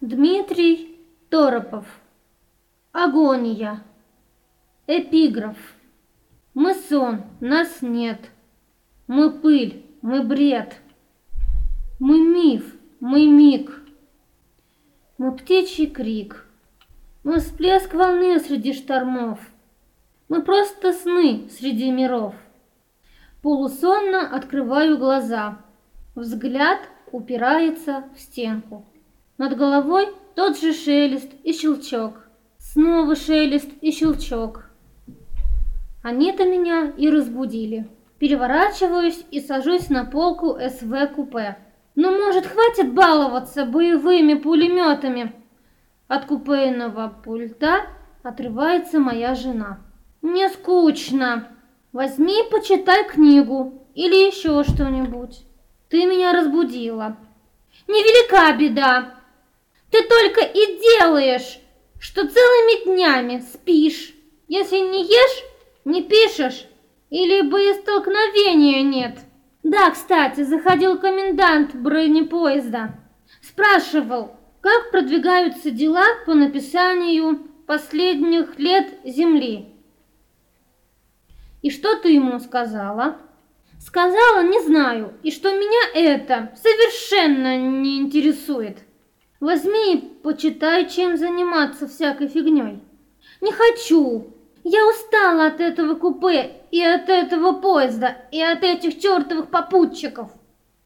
Дмитрий Торопов. Агония. Эпиграф. Мы сон, нас нет. Мы пыль, мы бред. Мы миф, мы миг. Мы птичий крик. Мы всплеск волны среди штормов. Мы просто сны среди миров. Полусонно открываю глаза. Взгляд упирается в стенку. Над головой тот же шелест и щелчок. Снова шелест и щелчок. Они-то меня и разбудили. Переворачиваюсь и сажусь на полку СВ-купе. Ну, может, хватит баловаться боевыми пулеметами? От купейного пульта отрывается моя жена. Мне скучно. Возьми и почитай книгу или еще что-нибудь. Ты меня разбудила. Невелика беда. Ты только и делаешь, что целыми днями спишь. Если не ешь, не пишешь или боестолкновения нет. Да, кстати, заходил комендант бронепоезда. Спрашивал, как продвигаются дела по написанию последних лет Земли. И что ты ему сказала? Сказала, не знаю, и что меня это совершенно не интересует. Возьми и почитай, чем заниматься всякой фигней. Не хочу. Я устала от этого купе и от этого поезда и от этих чертовых попутчиков.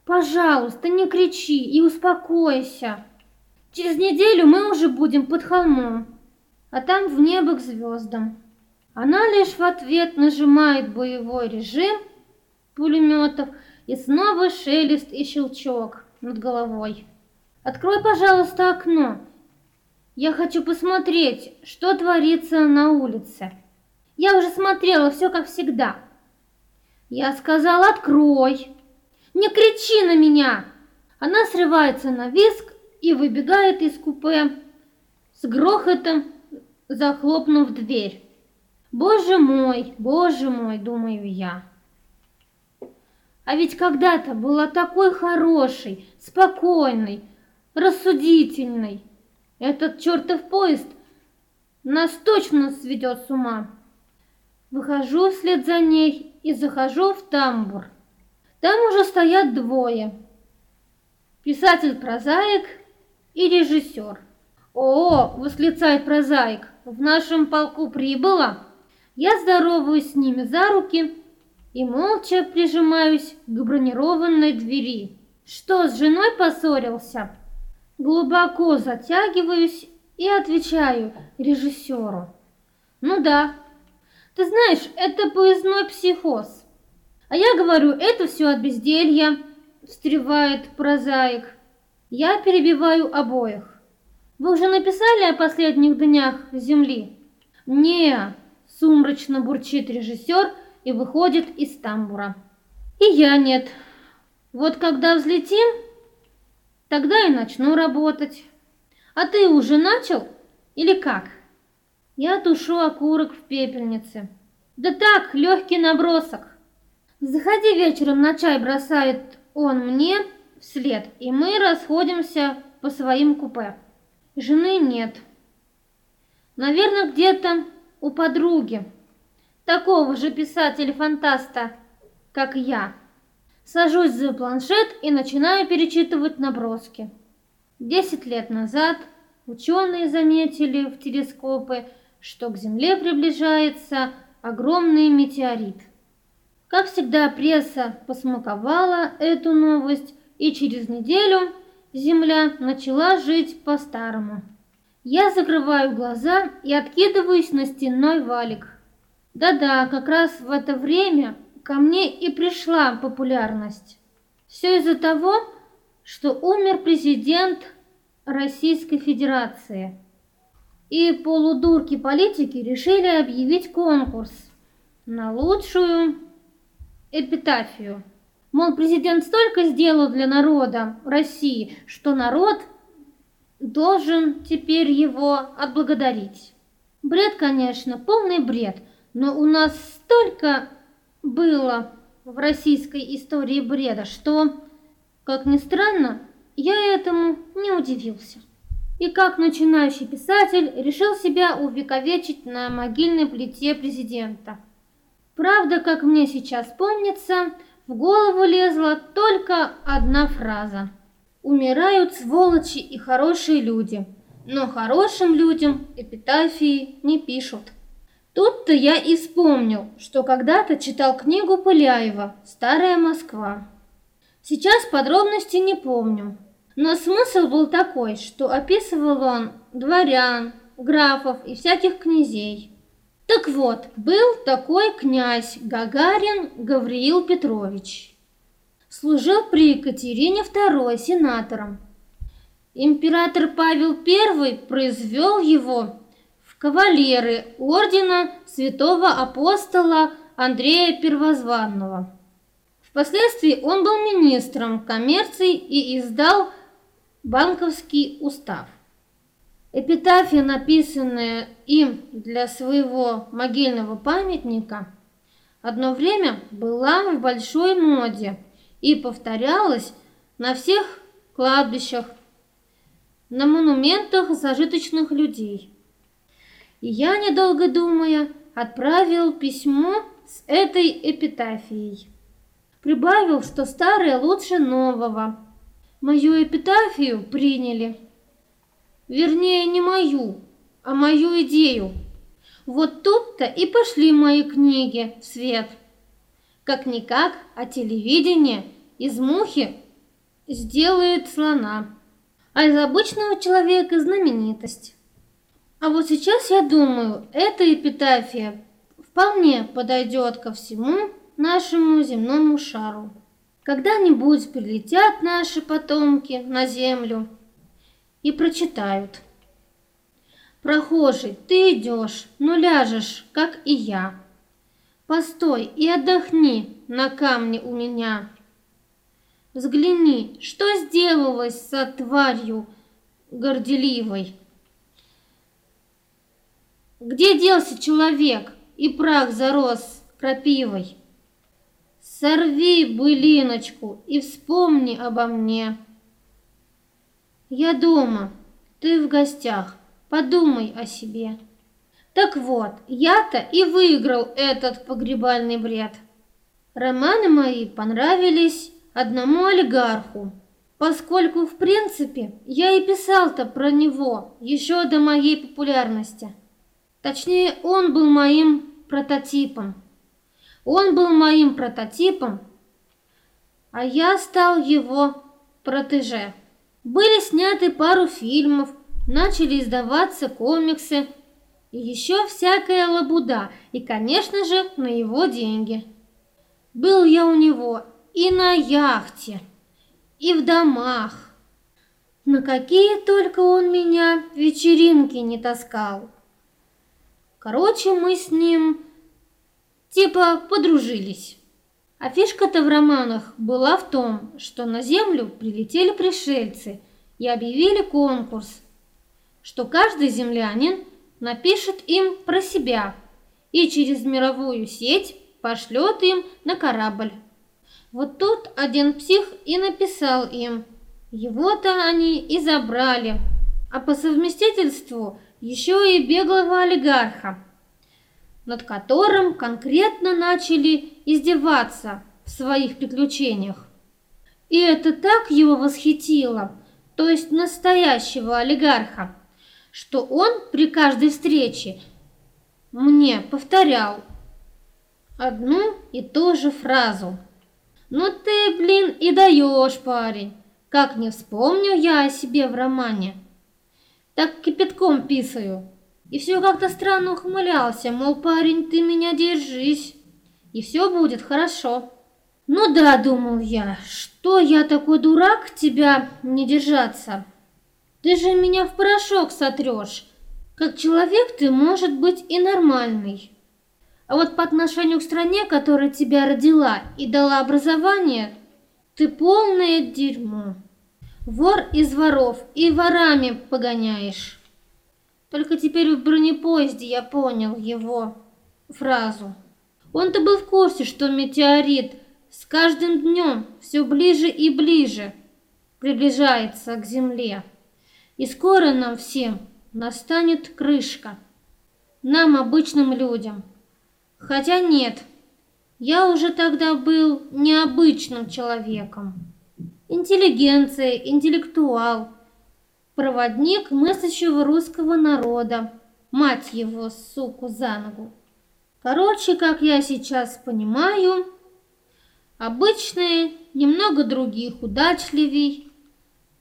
Пожалуйста, не кричи и успокойся. Через неделю мы уже будем под холмом, а там в небо к звездам. Она лишь в ответ нажимает боевой режим пулеметов и снова шелест и щелчок над головой. Открой, пожалуйста, окно. Я хочу посмотреть, что творится на улице. Я уже смотрела все как всегда. Я сказала, открой. Не кричи на меня. Она срывается на виск и выбегает из купе с грохотом, захлопнув дверь. Боже мой, боже мой, думаю я. А ведь когда-то была такой хорошей, спокойной, рассудительной. Этот чертов поезд нас точно сведет с ума. Выхожу вслед за ней и захожу в тамбур. Там уже стоят двое. Писатель-прозаик и режиссер. «О!» — восклицает прозаик. «В нашем полку прибыло!» Я здороваюсь с ними за руки и молча прижимаюсь к бронированной двери. Что, с женой поссорился? Глубоко затягиваюсь и отвечаю режиссеру. Ну да, ты знаешь, это поездной психоз. А я говорю, это все от безделья, встревает прозаик. Я перебиваю обоих. Вы уже написали о последних днях Земли? Не, сумрачно бурчит режиссер и выходит из тамбура. И я нет. Вот когда взлетим, тогда и начну работать. А ты уже начал или как? Я тушу окурок в пепельнице. Да так, легкий набросок. Заходи вечером на чай, бросает он мне вслед, и мы расходимся по своим купе. Жены нет. Наверное, где-то у подруги, такого же писателя-фантаста, как я. Сажусь за планшет и начинаю перечитывать наброски. Десять лет назад ученые заметили в телескопы, что к Земле приближается огромный метеорит. Как всегда, пресса посмаковала эту новость, и через неделю Земля начала жить по-старому. Я закрываю глаза и откидываюсь на стенной валик. Да-да, как раз в это время ко мне и пришла популярность. Все из-за того, что умер президент Российской Федерации. И полудурки политики решили объявить конкурс на лучшую эпитафию. Мол, президент столько сделал для народа России, что народ должен теперь его отблагодарить. Бред, конечно, полный бред, но у нас столько было в российской истории бреда, что, как ни странно, я этому не удивился. и как начинающий писатель решил себя увековечить на могильной плите президента. Правда, как мне сейчас помнится, в голову лезла только одна фраза. Умирают сволочи и хорошие люди, но хорошим людям эпитафии не пишут. Тут-то я и вспомнил, что когда-то читал книгу Пыляева «Старая Москва». Сейчас подробности не помню, но смысл был такой, что описывал он дворян, графов и всяких князей. Так вот, был такой князь Гагарин Гавриил Петрович. Служил при Екатерине II сенатором. Император Павел I произвел его кавалеры ордена святого апостола Андрея Первозванного. Впоследствии он был министром коммерции и издал банковский устав. Эпитафия, написанная им для своего могильного памятника, одно время была в большой моде и повторялась на всех кладбищах, на монументах зажиточных людей. И я, недолго думая, отправил письмо с этой эпитафией. Прибавил, что старое лучше нового. Мою эпитафию приняли – Вернее, не мою, а мою идею. Вот тут-то и пошли мои книги в свет. Как-никак, а телевидение из мухи сделает слона, а из обычного человека знаменитость. А вот сейчас я думаю, эта эпитафия вполне подойдет ко всему нашему земному шару. Когда-нибудь прилетят наши потомки на землю – и прочитают. Прохожий, ты идешь, но ляжешь, как и я. Постой и отдохни на камне у меня. Взгляни, что сделалось со тварью горделивой. Где делся человек, и прах зарос крапивой? Сорви былиночку и вспомни обо мне. Я дома, ты в гостях, подумай о себе. Так вот, я-то и выиграл этот погребальный бред. Романы мои понравились одному олигарху, поскольку, в принципе, я и писал-то про него еще до моей популярности. Точнее, он был моим прототипом. Он был моим прототипом, а я стал его протеже. Были сняты пару фильмов, начали издаваться комиксы и еще всякая лабуда, и, конечно же, на его деньги. Был я у него и на яхте, и в домах. На какие только он меня вечеринки не таскал. Короче, мы с ним типа подружились. А фишка-то в романах была в том, что на Землю прилетели пришельцы и объявили конкурс, что каждый землянин напишет им про себя и через мировую сеть пошлет им на корабль. Вот тут один псих и написал им. Его-то они и забрали, а по совместительству еще и беглого олигарха над которым конкретно начали издеваться в своих приключениях. И это так его восхитило, то есть настоящего олигарха, что он при каждой встрече мне повторял одну и ту же фразу. «Ну ты, блин, и даешь, парень! Как не вспомню я о себе в романе, так кипятком писаю!» И все как-то странно ухмылялся, мол, парень, ты меня держись, и все будет хорошо. Ну да, думал я, что я такой дурак тебя не держаться? Ты же меня в порошок сотрешь. Как человек ты, может быть, и нормальный. А вот по отношению к стране, которая тебя родила и дала образование, ты полное дерьмо. Вор из воров и ворами погоняешь. Только теперь в бронепоезде я понял его фразу. Он-то был в курсе, что метеорит с каждым днем все ближе и ближе приближается к Земле. И скоро нам всем настанет крышка. Нам, обычным людям. Хотя нет, я уже тогда был необычным человеком. Интеллигенция, интеллектуал, проводник мыслящего русского народа, мать его, суку, за ногу. Короче, как я сейчас понимаю, обычные, немного других удачливей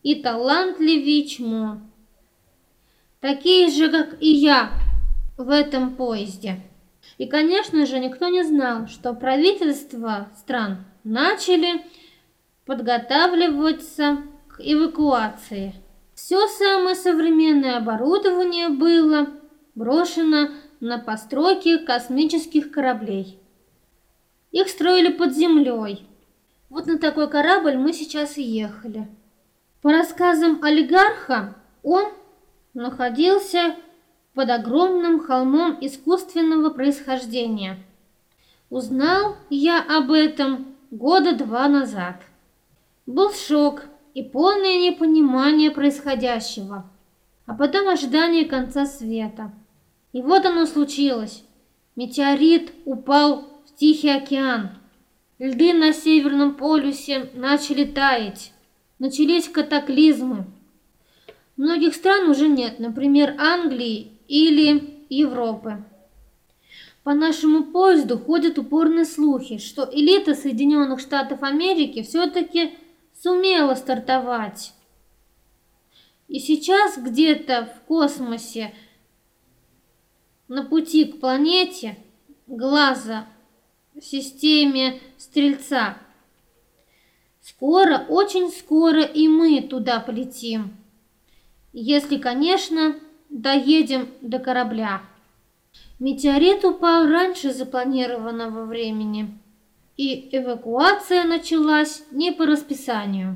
и талантливей чмо. Такие же, как и я в этом поезде. И, конечно же, никто не знал, что правительства стран начали подготавливаться к эвакуации. Все самое современное оборудование было брошено на постройки космических кораблей. Их строили под землей. Вот на такой корабль мы сейчас и ехали. По рассказам олигарха, он находился под огромным холмом искусственного происхождения. Узнал я об этом года два назад. Был шок и полное непонимание происходящего, а потом ожидание конца света. И вот оно случилось. Метеорит упал в Тихий океан. Льды на Северном полюсе начали таять. Начались катаклизмы. Многих стран уже нет, например, Англии или Европы. По нашему поезду ходят упорные слухи, что элита Соединенных Штатов Америки все-таки сумела стартовать. И сейчас где-то в космосе на пути к планете глаза в системе Стрельца. Скоро, очень скоро и мы туда полетим. Если, конечно, доедем до корабля. Метеорит упал раньше запланированного времени, и эвакуация началась не по расписанию.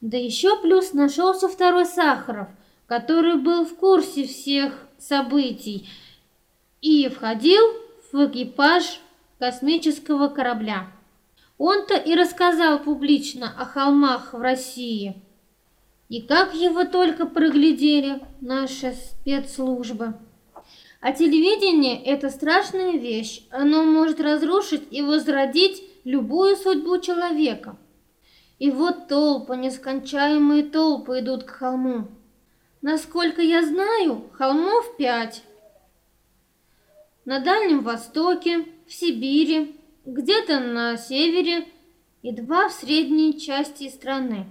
Да еще плюс нашелся второй Сахаров, который был в курсе всех событий и входил в экипаж космического корабля. Он-то и рассказал публично о холмах в России – и как его только проглядели наши спецслужбы. А телевидение – это страшная вещь. Оно может разрушить и возродить любую судьбу человека. И вот толпы, нескончаемые толпы идут к холму. Насколько я знаю, холмов пять. На Дальнем Востоке, в Сибири, где-то на севере и два в средней части страны.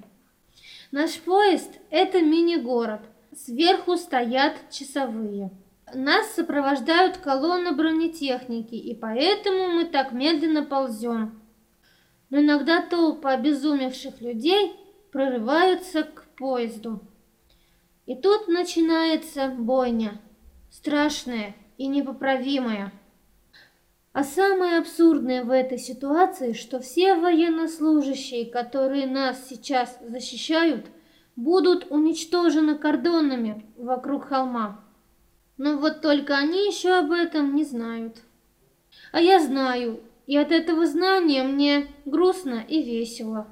Наш поезд – это мини-город. Сверху стоят часовые. Нас сопровождают колонны бронетехники, и поэтому мы так медленно ползем. Но иногда толпы обезумевших людей прорываются к поезду. И тут начинается бойня, страшная и непоправимая. А самое абсурдное в этой ситуации, что все военнослужащие, которые нас сейчас защищают, будут уничтожены кордонами вокруг холма. Но вот только они еще об этом не знают. А я знаю, и от этого знания мне грустно и весело.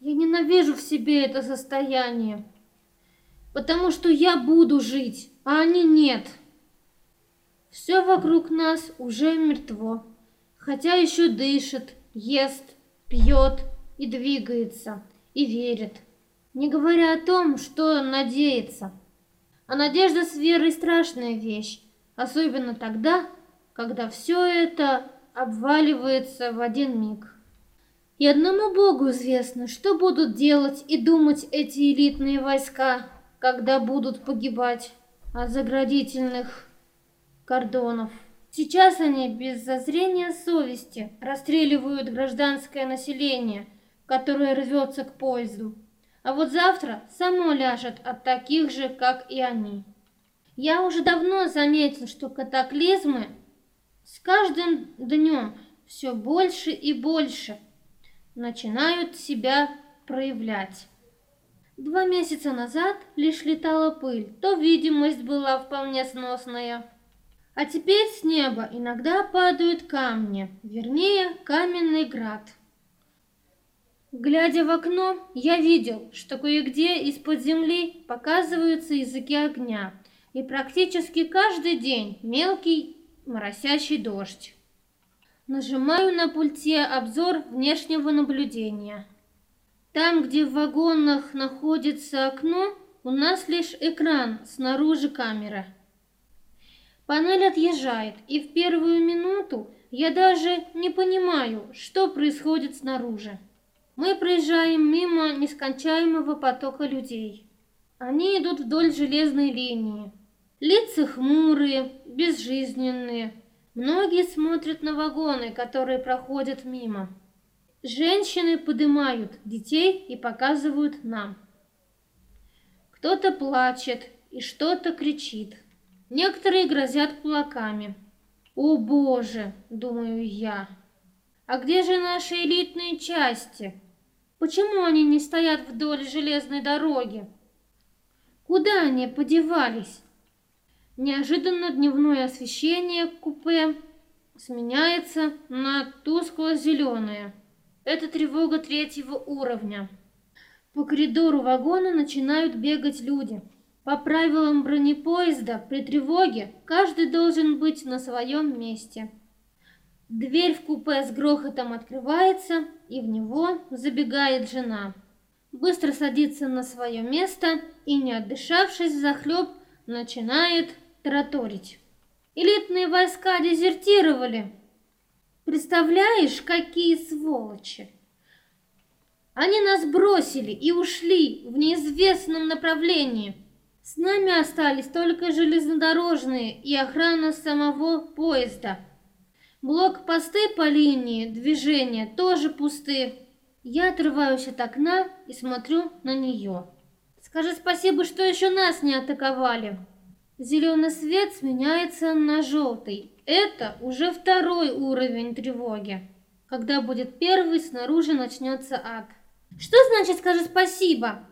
Я ненавижу в себе это состояние, потому что я буду жить, а они нет. Все вокруг нас уже мертво, хотя еще дышит, ест, пьет и двигается, и верит. Не говоря о том, что надеется. А надежда с верой страшная вещь, особенно тогда, когда все это обваливается в один миг. И одному Богу известно, что будут делать и думать эти элитные войска, когда будут погибать от заградительных кордонов. Сейчас они без зазрения совести расстреливают гражданское население, которое рвется к поезду. А вот завтра само ляжет от таких же, как и они. Я уже давно заметил, что катаклизмы с каждым днем все больше и больше начинают себя проявлять. Два месяца назад лишь летала пыль, то видимость была вполне сносная. А теперь с неба иногда падают камни, вернее, каменный град. Глядя в окно, я видел, что кое-где из-под земли показываются языки огня, и практически каждый день мелкий моросящий дождь. Нажимаю на пульте обзор внешнего наблюдения. Там, где в вагонах находится окно, у нас лишь экран, снаружи камера. Панель отъезжает, и в первую минуту я даже не понимаю, что происходит снаружи. Мы проезжаем мимо нескончаемого потока людей. Они идут вдоль железной линии. Лица хмурые, безжизненные. Многие смотрят на вагоны, которые проходят мимо. Женщины поднимают детей и показывают нам. Кто-то плачет и что-то кричит. Некоторые грозят кулаками. «О боже!» — думаю я. «А где же наши элитные части? Почему они не стоят вдоль железной дороги? Куда они подевались?» Неожиданно дневное освещение купе сменяется на тускло-зеленое. Это тревога третьего уровня. По коридору вагона начинают бегать люди. По правилам бронепоезда при тревоге каждый должен быть на своем месте. Дверь в купе с грохотом открывается, и в него забегает жена. Быстро садится на свое место и, не отдышавшись захлеб, начинает тараторить. Элитные войска дезертировали. Представляешь, какие сволочи! Они нас бросили и ушли в неизвестном направлении. С нами остались только железнодорожные и охрана самого поезда. Блокпосты по линии движения тоже пусты. Я отрываюсь от окна и смотрю на нее. Скажи спасибо, что еще нас не атаковали. Зеленый свет сменяется на желтый. Это уже второй уровень тревоги. Когда будет первый, снаружи начнется ад. Что значит скажи спасибо?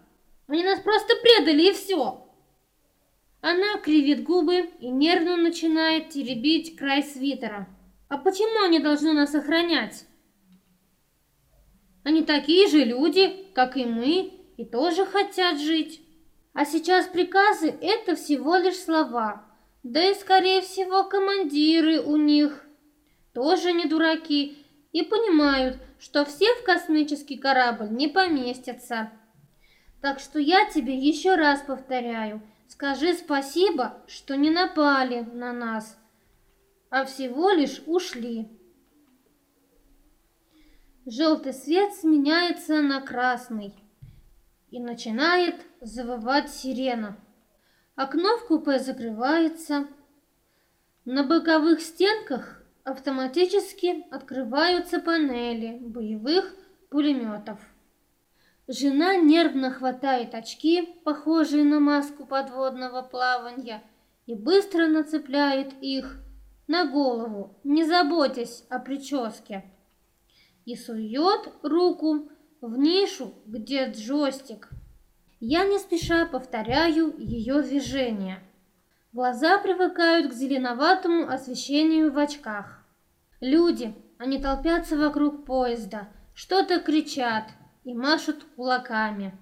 Они нас просто предали и все. Она кривит губы и нервно начинает теребить край свитера. А почему они должны нас охранять? Они такие же люди, как и мы, и тоже хотят жить. А сейчас приказы – это всего лишь слова. Да и, скорее всего, командиры у них тоже не дураки и понимают, что все в космический корабль не поместятся. Так что я тебе еще раз повторяю, скажи спасибо, что не напали на нас, а всего лишь ушли. Желтый свет сменяется на красный и начинает завывать сирена. Окно в купе закрывается. На боковых стенках автоматически открываются панели боевых пулеметов. Жена нервно хватает очки, похожие на маску подводного плавания, и быстро нацепляет их на голову, не заботясь о прическе, и сует руку в нишу, где джойстик. Я не спеша повторяю ее движение – Глаза привыкают к зеленоватому освещению в очках. Люди, они толпятся вокруг поезда, что-то кричат и машут кулаками.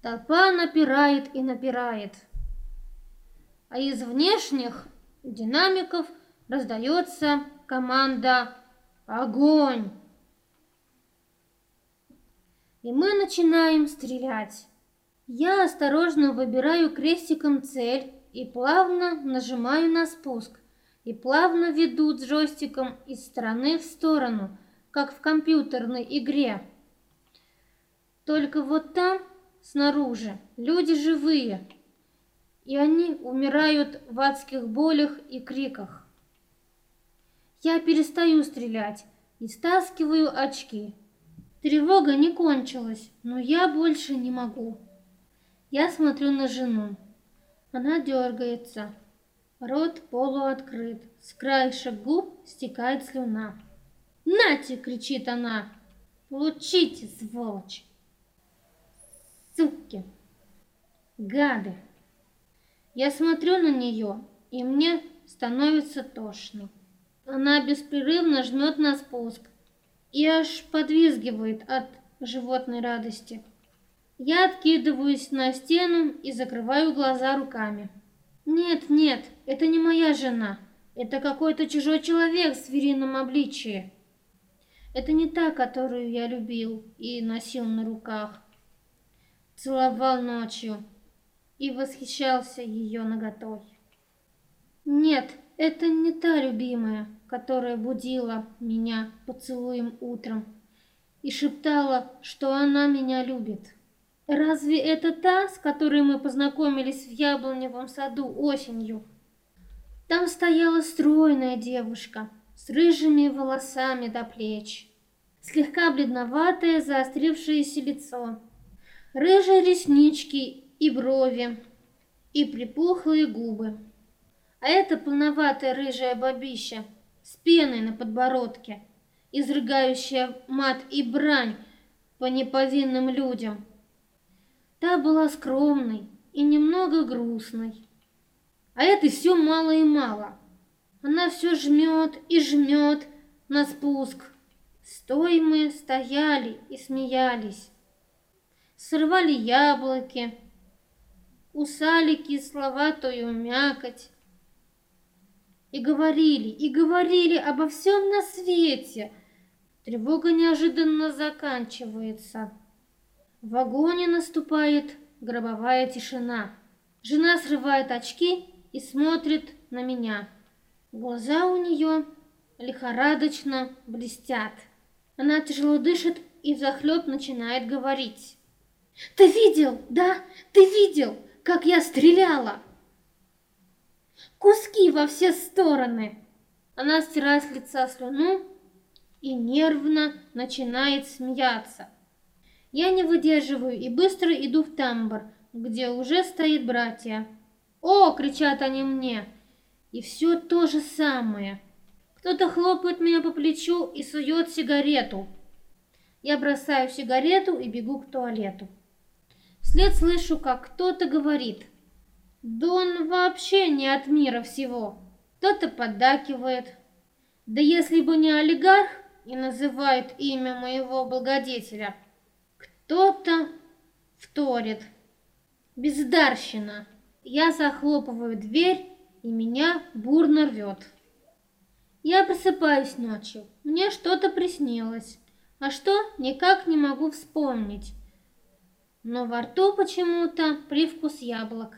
Толпа напирает и напирает. А из внешних динамиков раздается команда «Огонь!». И мы начинаем стрелять. Я осторожно выбираю крестиком цель и плавно нажимаю на спуск, и плавно веду джойстиком из стороны в сторону, как в компьютерной игре. Только вот там, снаружи, люди живые, и они умирают в адских болях и криках. Я перестаю стрелять и стаскиваю очки. Тревога не кончилась, но я больше не могу. Я смотрю на жену. Она дергается. Рот полуоткрыт. С краешек губ стекает слюна. «Нате!» — кричит она. «Получите, сволочь!» Суки! Гады! Я смотрю на нее, и мне становится тошно. Она беспрерывно жмет на спуск и аж подвизгивает от животной радости. Я откидываюсь на стену и закрываю глаза руками. Нет, нет, это не моя жена. Это какой-то чужой человек в зверином обличии. Это не та, которую я любил и носил на руках. Целовал ночью и восхищался ее наготой. Нет, это не та любимая, которая будила меня поцелуем утром и шептала, что она меня любит. Разве это та, с которой мы познакомились в яблоневом саду осенью? Там стояла стройная девушка с рыжими волосами до плеч, слегка бледноватое заострившееся лицо, рыжие реснички и брови, и припухлые губы. А это полноватая рыжая бабища с пеной на подбородке, изрыгающая мат и брань по неповинным людям. Та была скромной и немного грустной. А это все мало и мало. Она все жмет и жмет на спуск. Стой мы стояли и смеялись. Срывали яблоки, кусали кисловатую мякоть, и говорили, и говорили обо всем на свете. Тревога неожиданно заканчивается. В вагоне наступает гробовая тишина. Жена срывает очки и смотрит на меня. Глаза у нее лихорадочно блестят. Она тяжело дышит и взахлеб начинает говорить. «Ты видел, да? Ты видел, как я стреляла?» куски во все стороны. Она стирает с лица слюну и нервно начинает смеяться. Я не выдерживаю и быстро иду в тамбур, где уже стоит братья. «О!» — кричат они мне. И все то же самое. Кто-то хлопает меня по плечу и сует сигарету. Я бросаю сигарету и бегу к туалету. Вслед слышу, как кто-то говорит — да он вообще не от мира всего. Кто-то поддакивает. Да если бы не олигарх и называют имя моего благодетеля, кто-то вторит. Бездарщина. Я захлопываю дверь, и меня бурно рвет. Я просыпаюсь ночью. Мне что-то приснилось. А что, никак не могу вспомнить. Но во рту почему-то привкус яблок.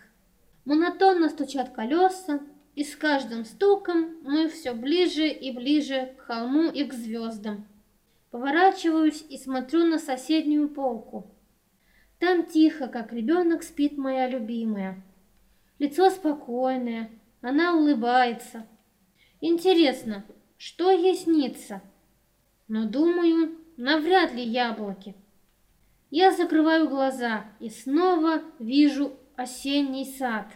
Монотонно стучат колеса, и с каждым стуком мы все ближе и ближе к холму и к звездам. Поворачиваюсь и смотрю на соседнюю полку. Там тихо, как ребенок, спит моя любимая. Лицо спокойное, она улыбается. Интересно, что ей снится? Но думаю, навряд ли яблоки. Я закрываю глаза и снова вижу осенний сад.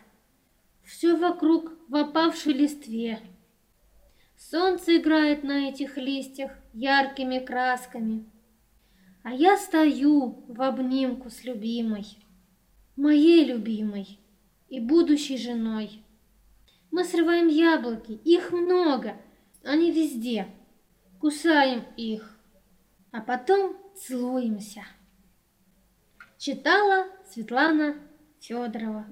Все вокруг в опавшей листве. Солнце играет на этих листьях яркими красками. А я стою в обнимку с любимой, моей любимой и будущей женой. Мы срываем яблоки, их много, они везде. Кусаем их, а потом целуемся. Читала Светлана Федорова.